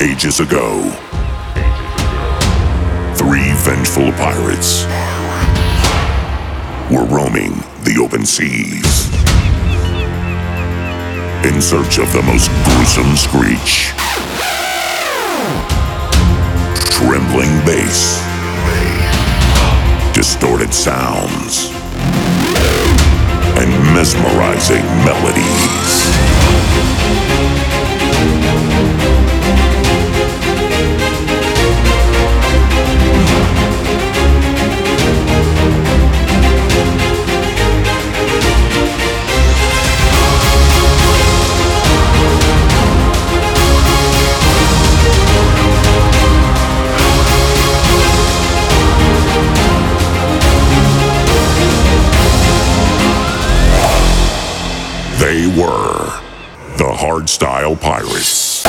ages ago. Three vengeful pirates were roaming the open seas in search of the most gruesome screech, trembling bass, distorted sounds, and mesmerizing melodies. were the Hardstyle Pirates.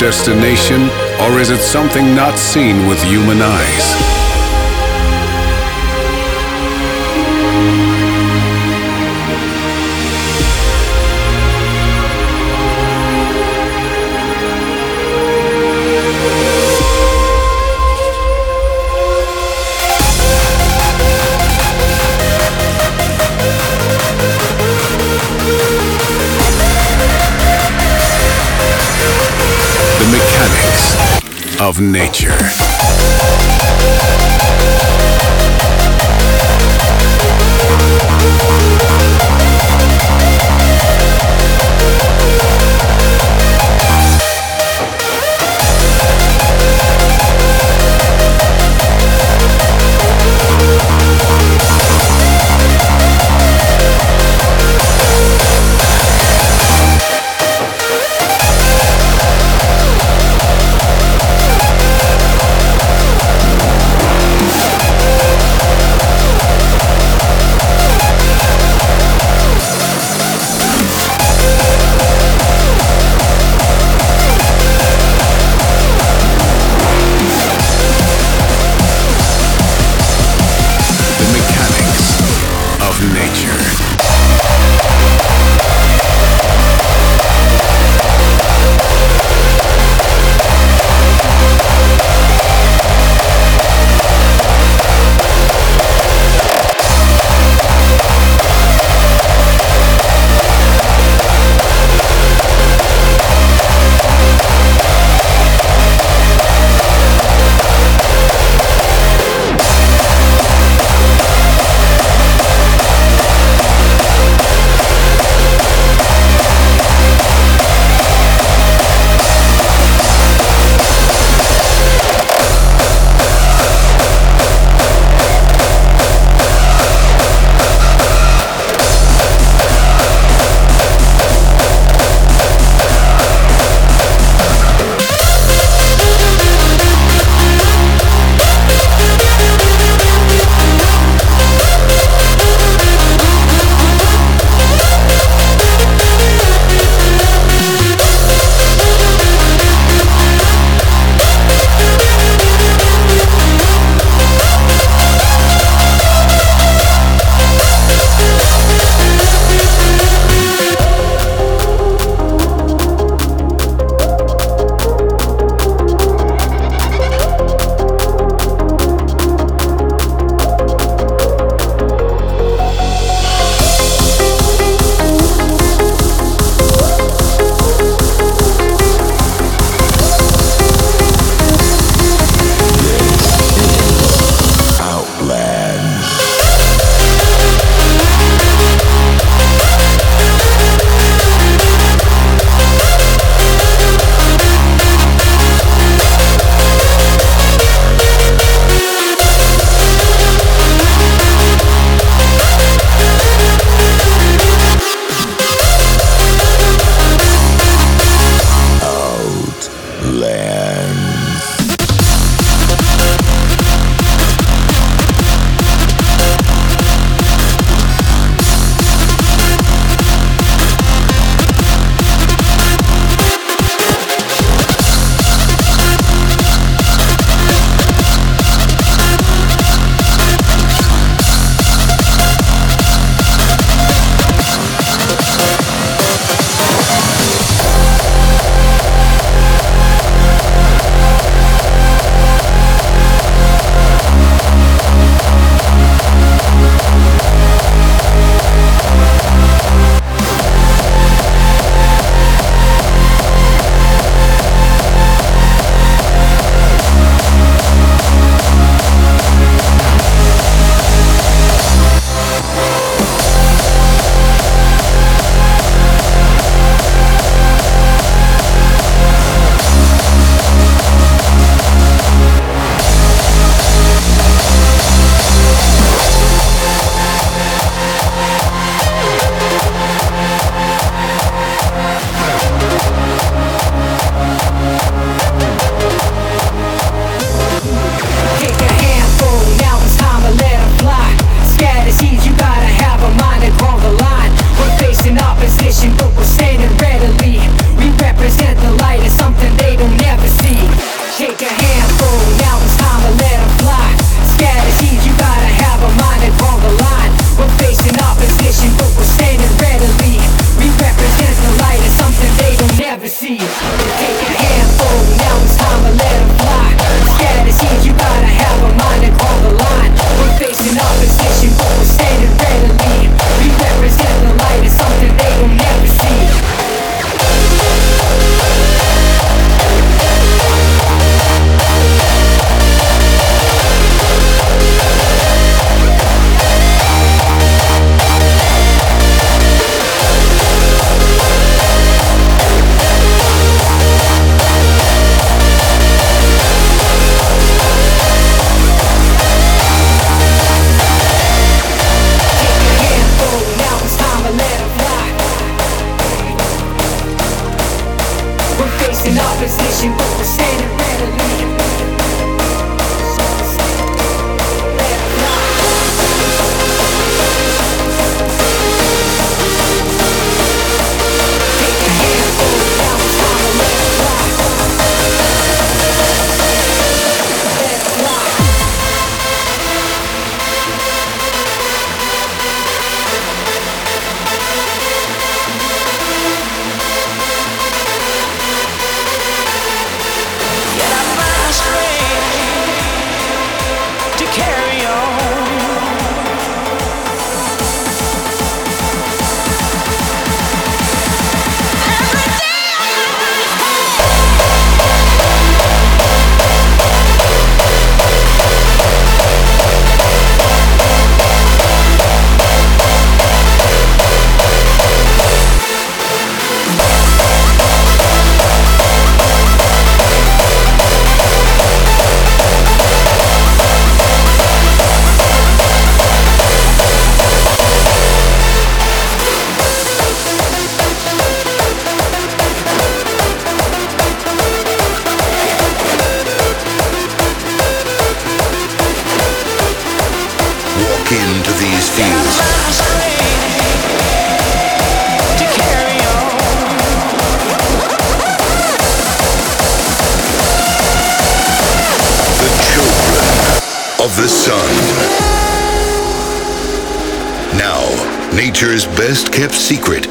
destination, or is it something not seen with human eyes? of nature.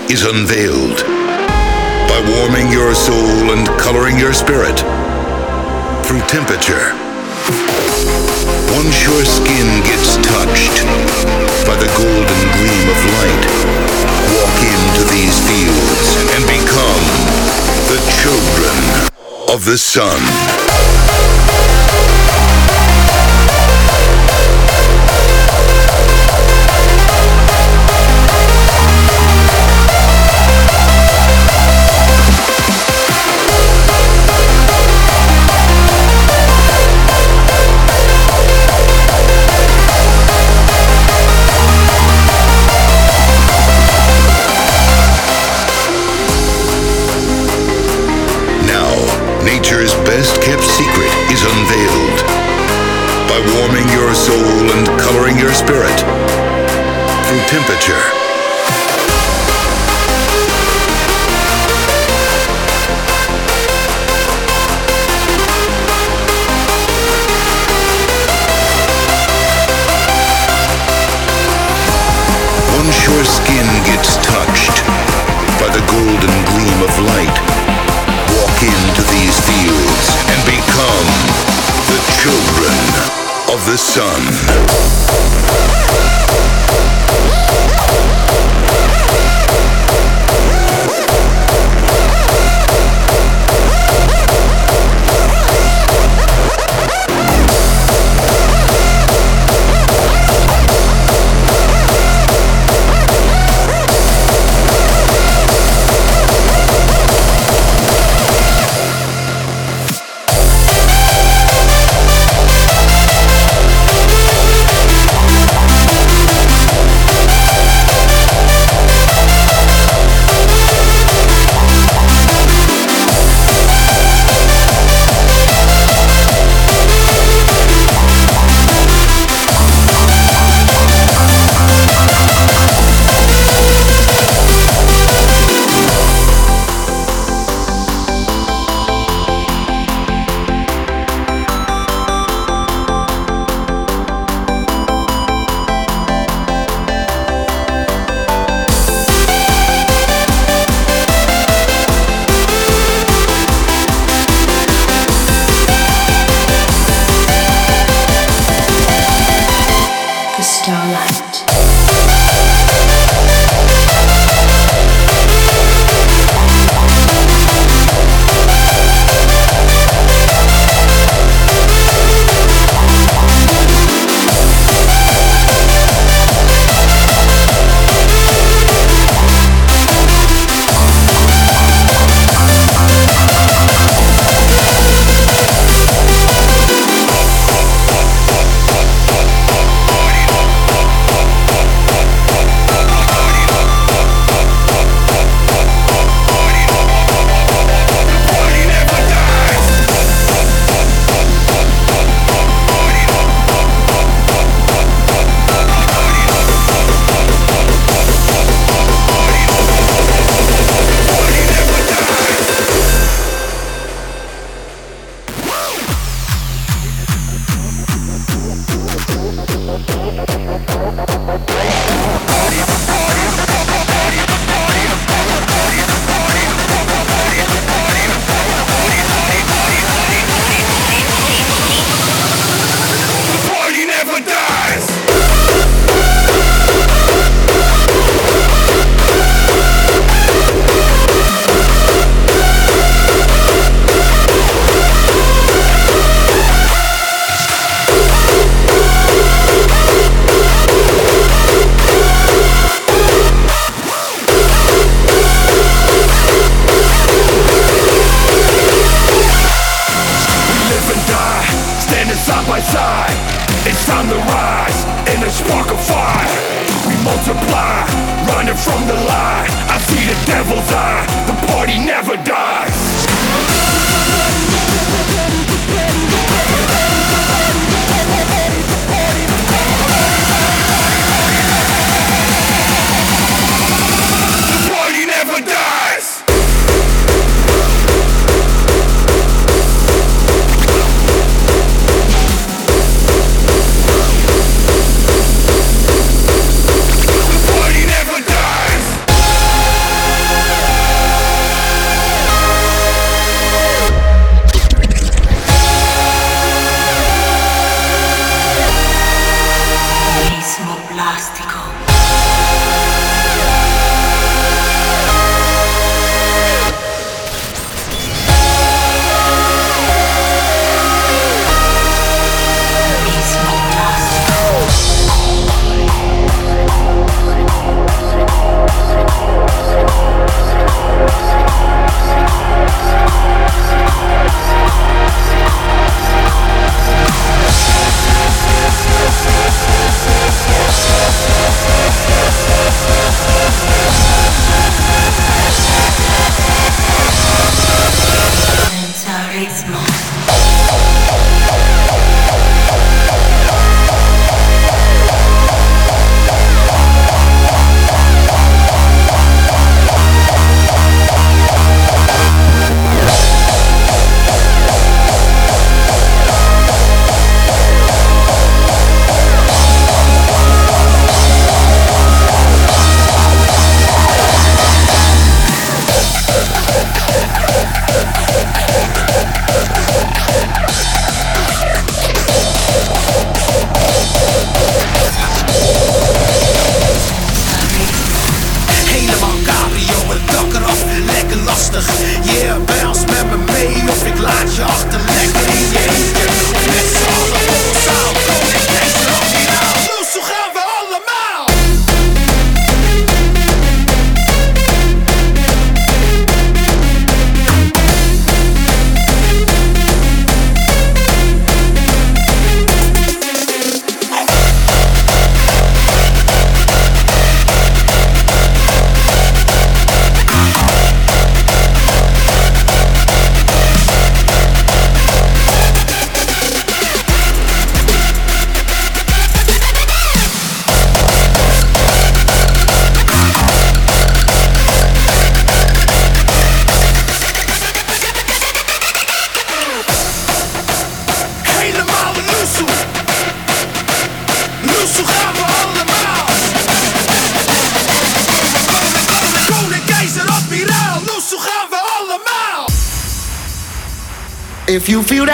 Is unveiled.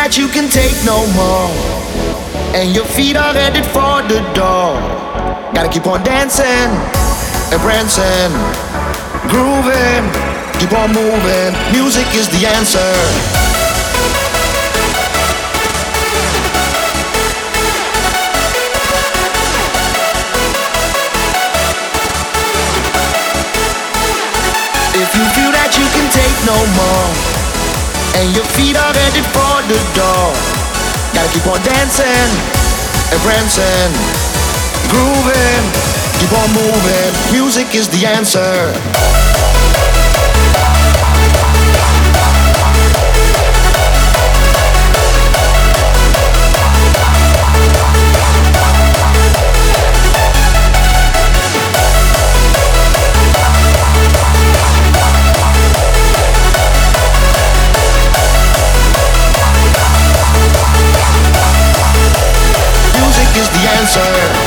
That you can take no more, and your feet are headed for the door, gotta keep on dancing and prancing, grooving, keep on moving. Music is the answer. If you feel that you can take no more, and your feet are headed for the door, gotta keep on dancing and prancing, grooving, keep on moving. Music is the answer. Answer.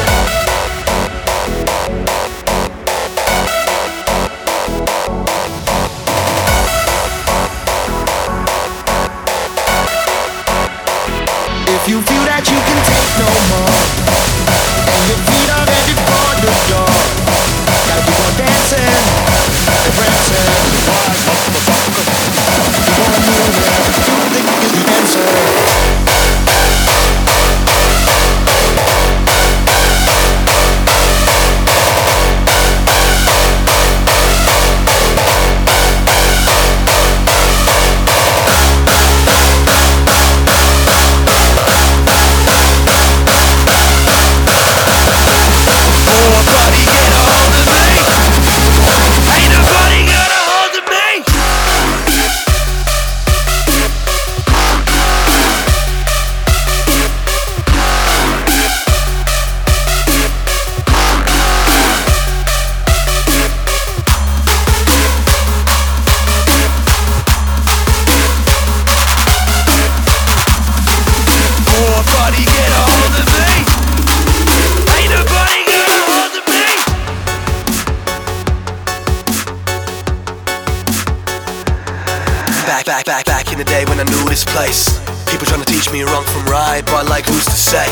Back, back, back, back in the day when I knew this place. People trying to teach me wrong from right, but like who's to say?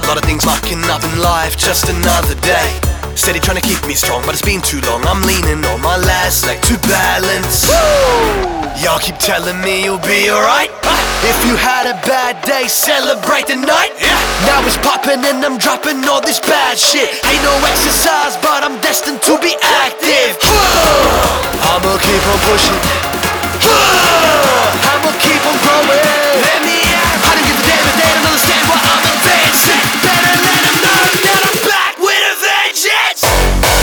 A lot of things mucking up in life, just another day. Steady trying to keep me strong, but it's been too long. I'm leaning on my last leg to balance. Y'all keep telling me you'll be alright. If you had a bad day, celebrate the night. Now it's popping and I'm dropping all this bad shit. Ain't no exercise, but I'm destined to be active. I'ma keep on pushing. Better let them know that I'm back with a vengeance.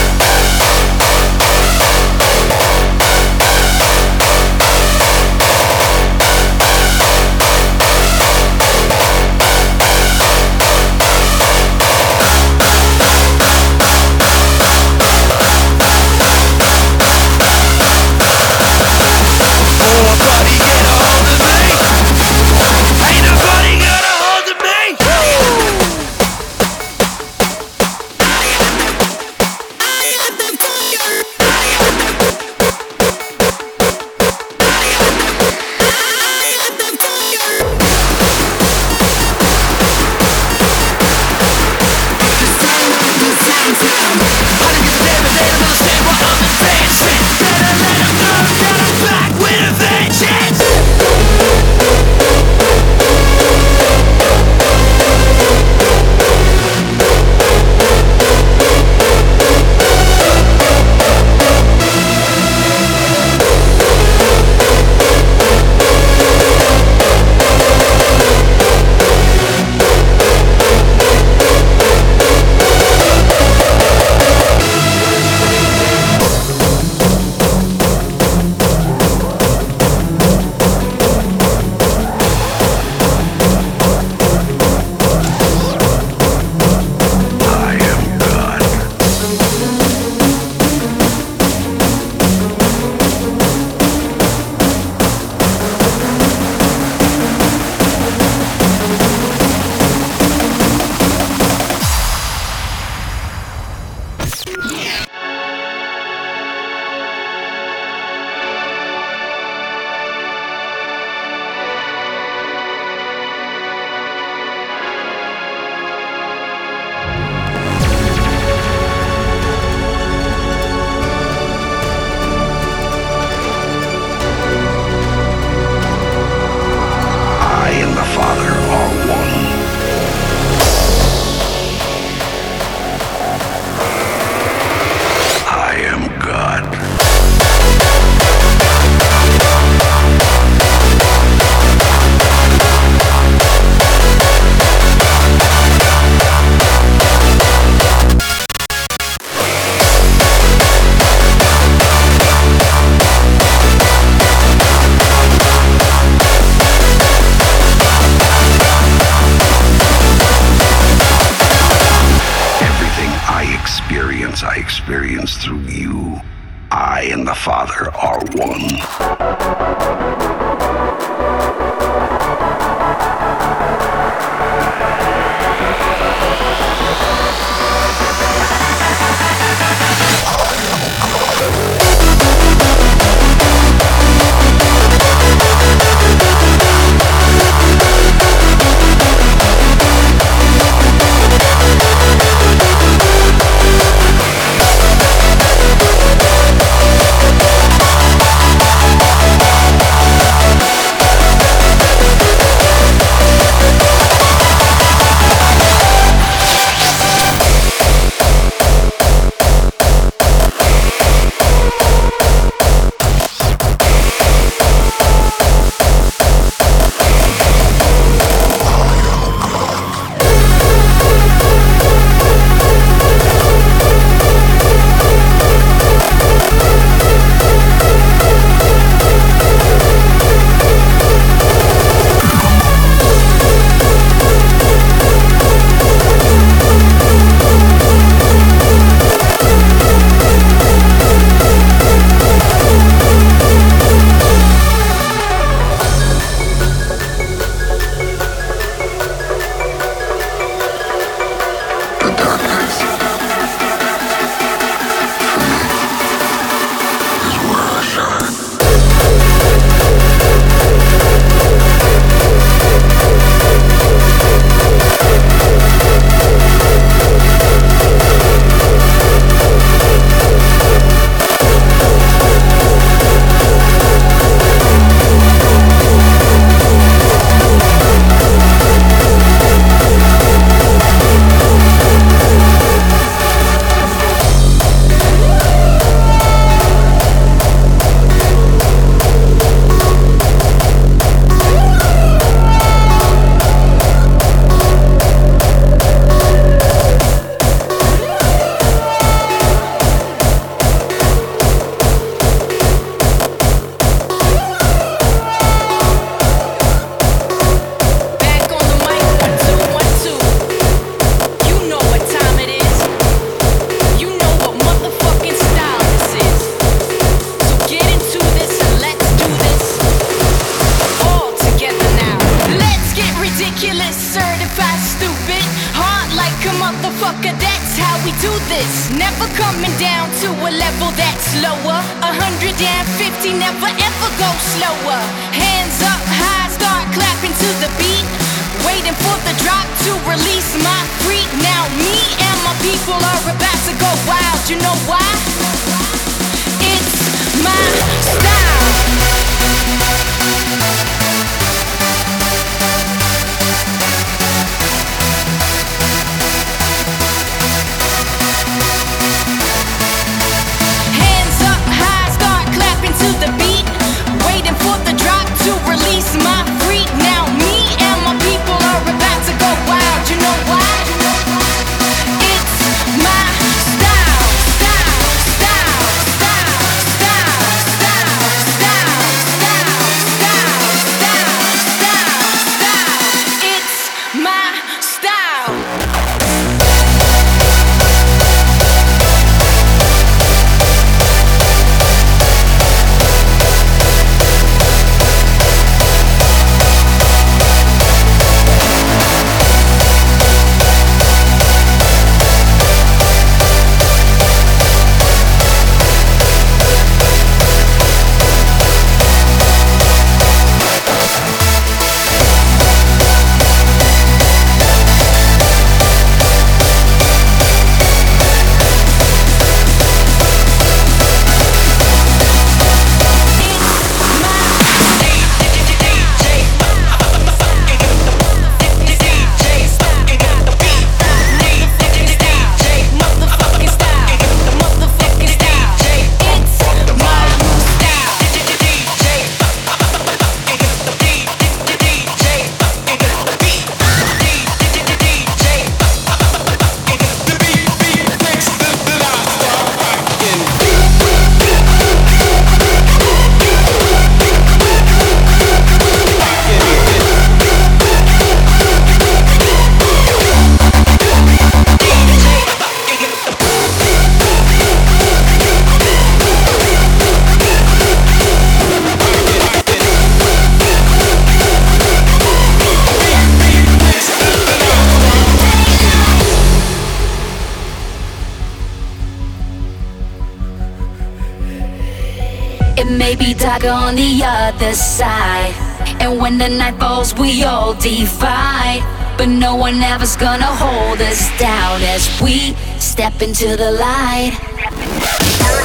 gonna hold us down as we step into the light.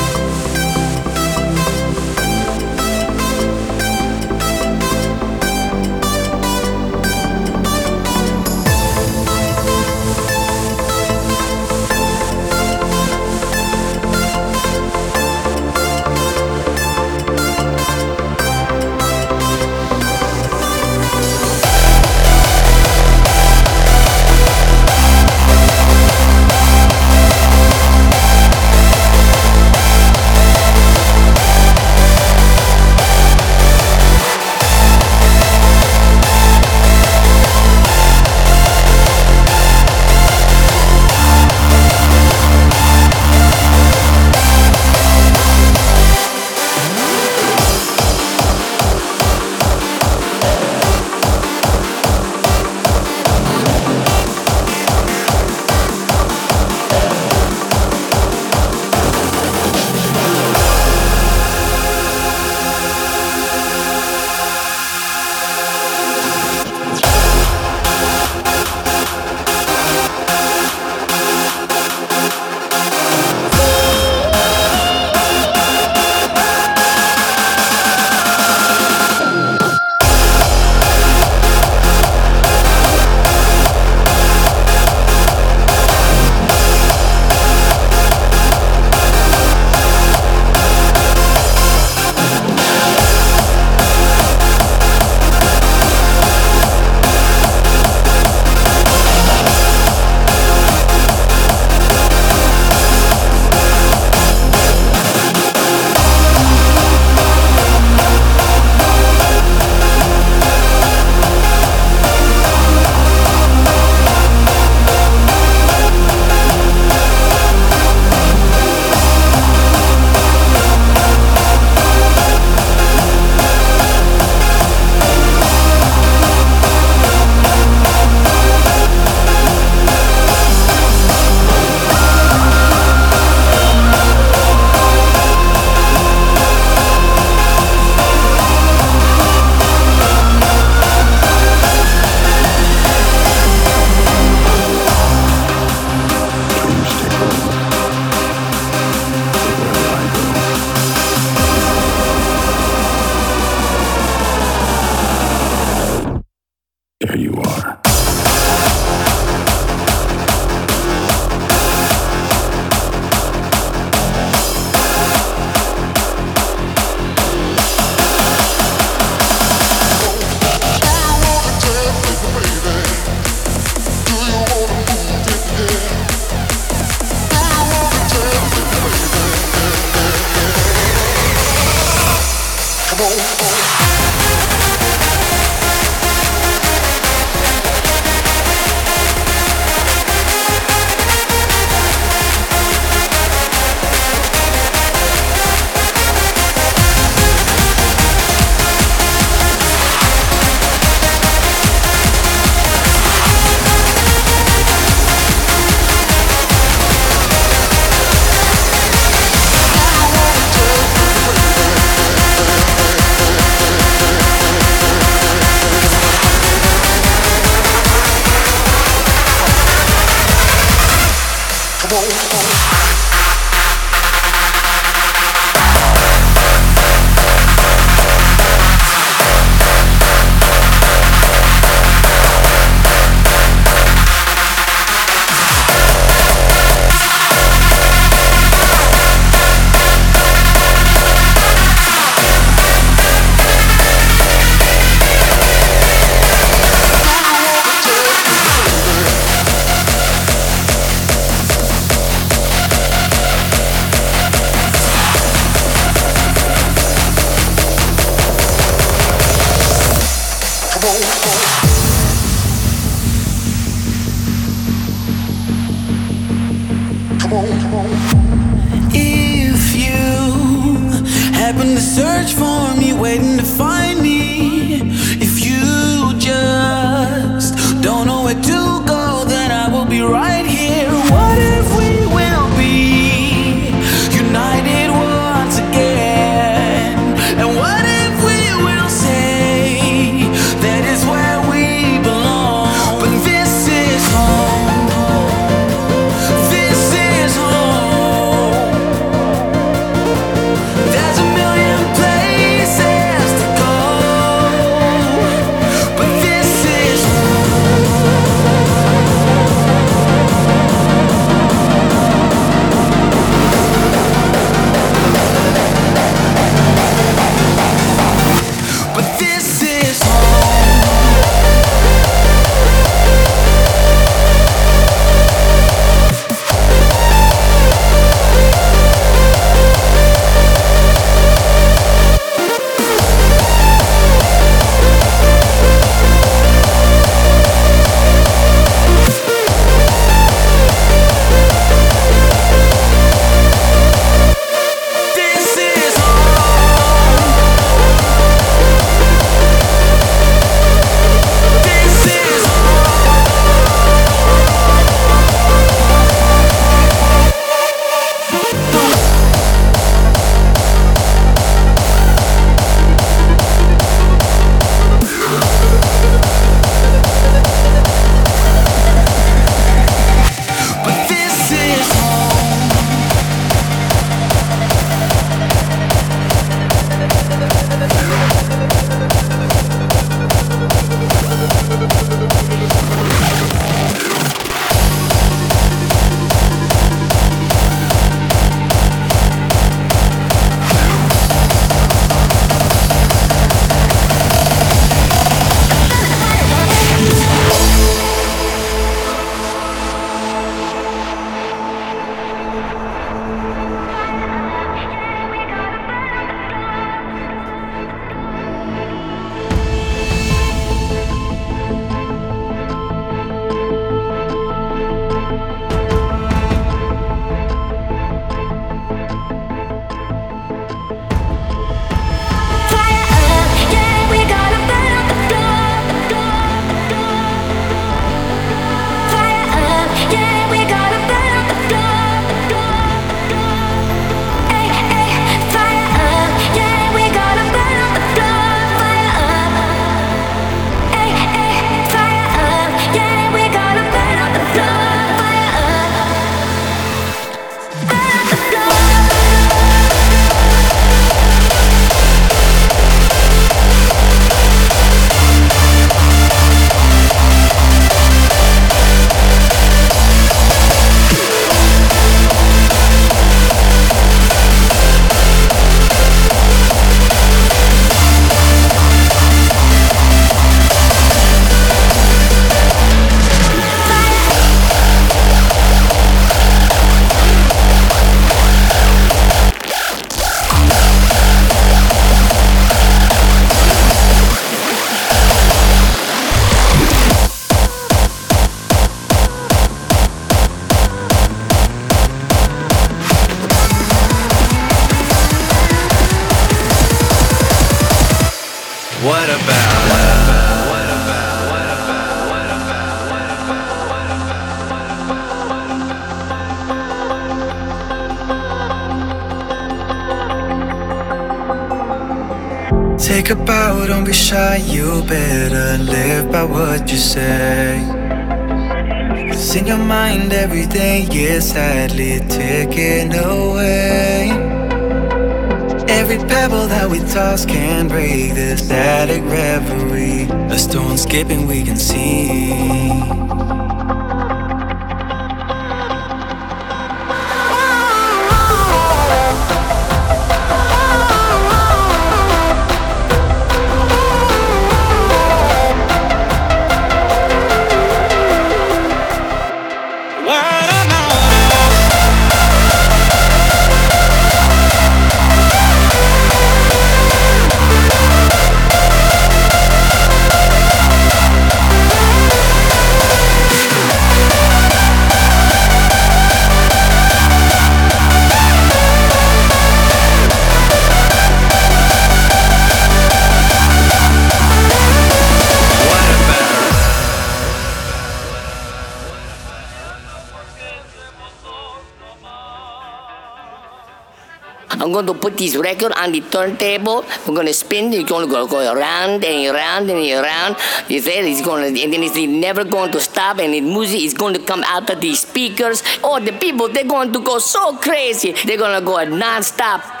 Going to put this record on the turntable. We're going to spin. It's going to go, go around and around and around. You said it's going to, and then it's never going to stop. And the music is going to come out of the speakers. Oh, the people, they're going to go so crazy. They're going to go non-stop.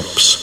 Darkness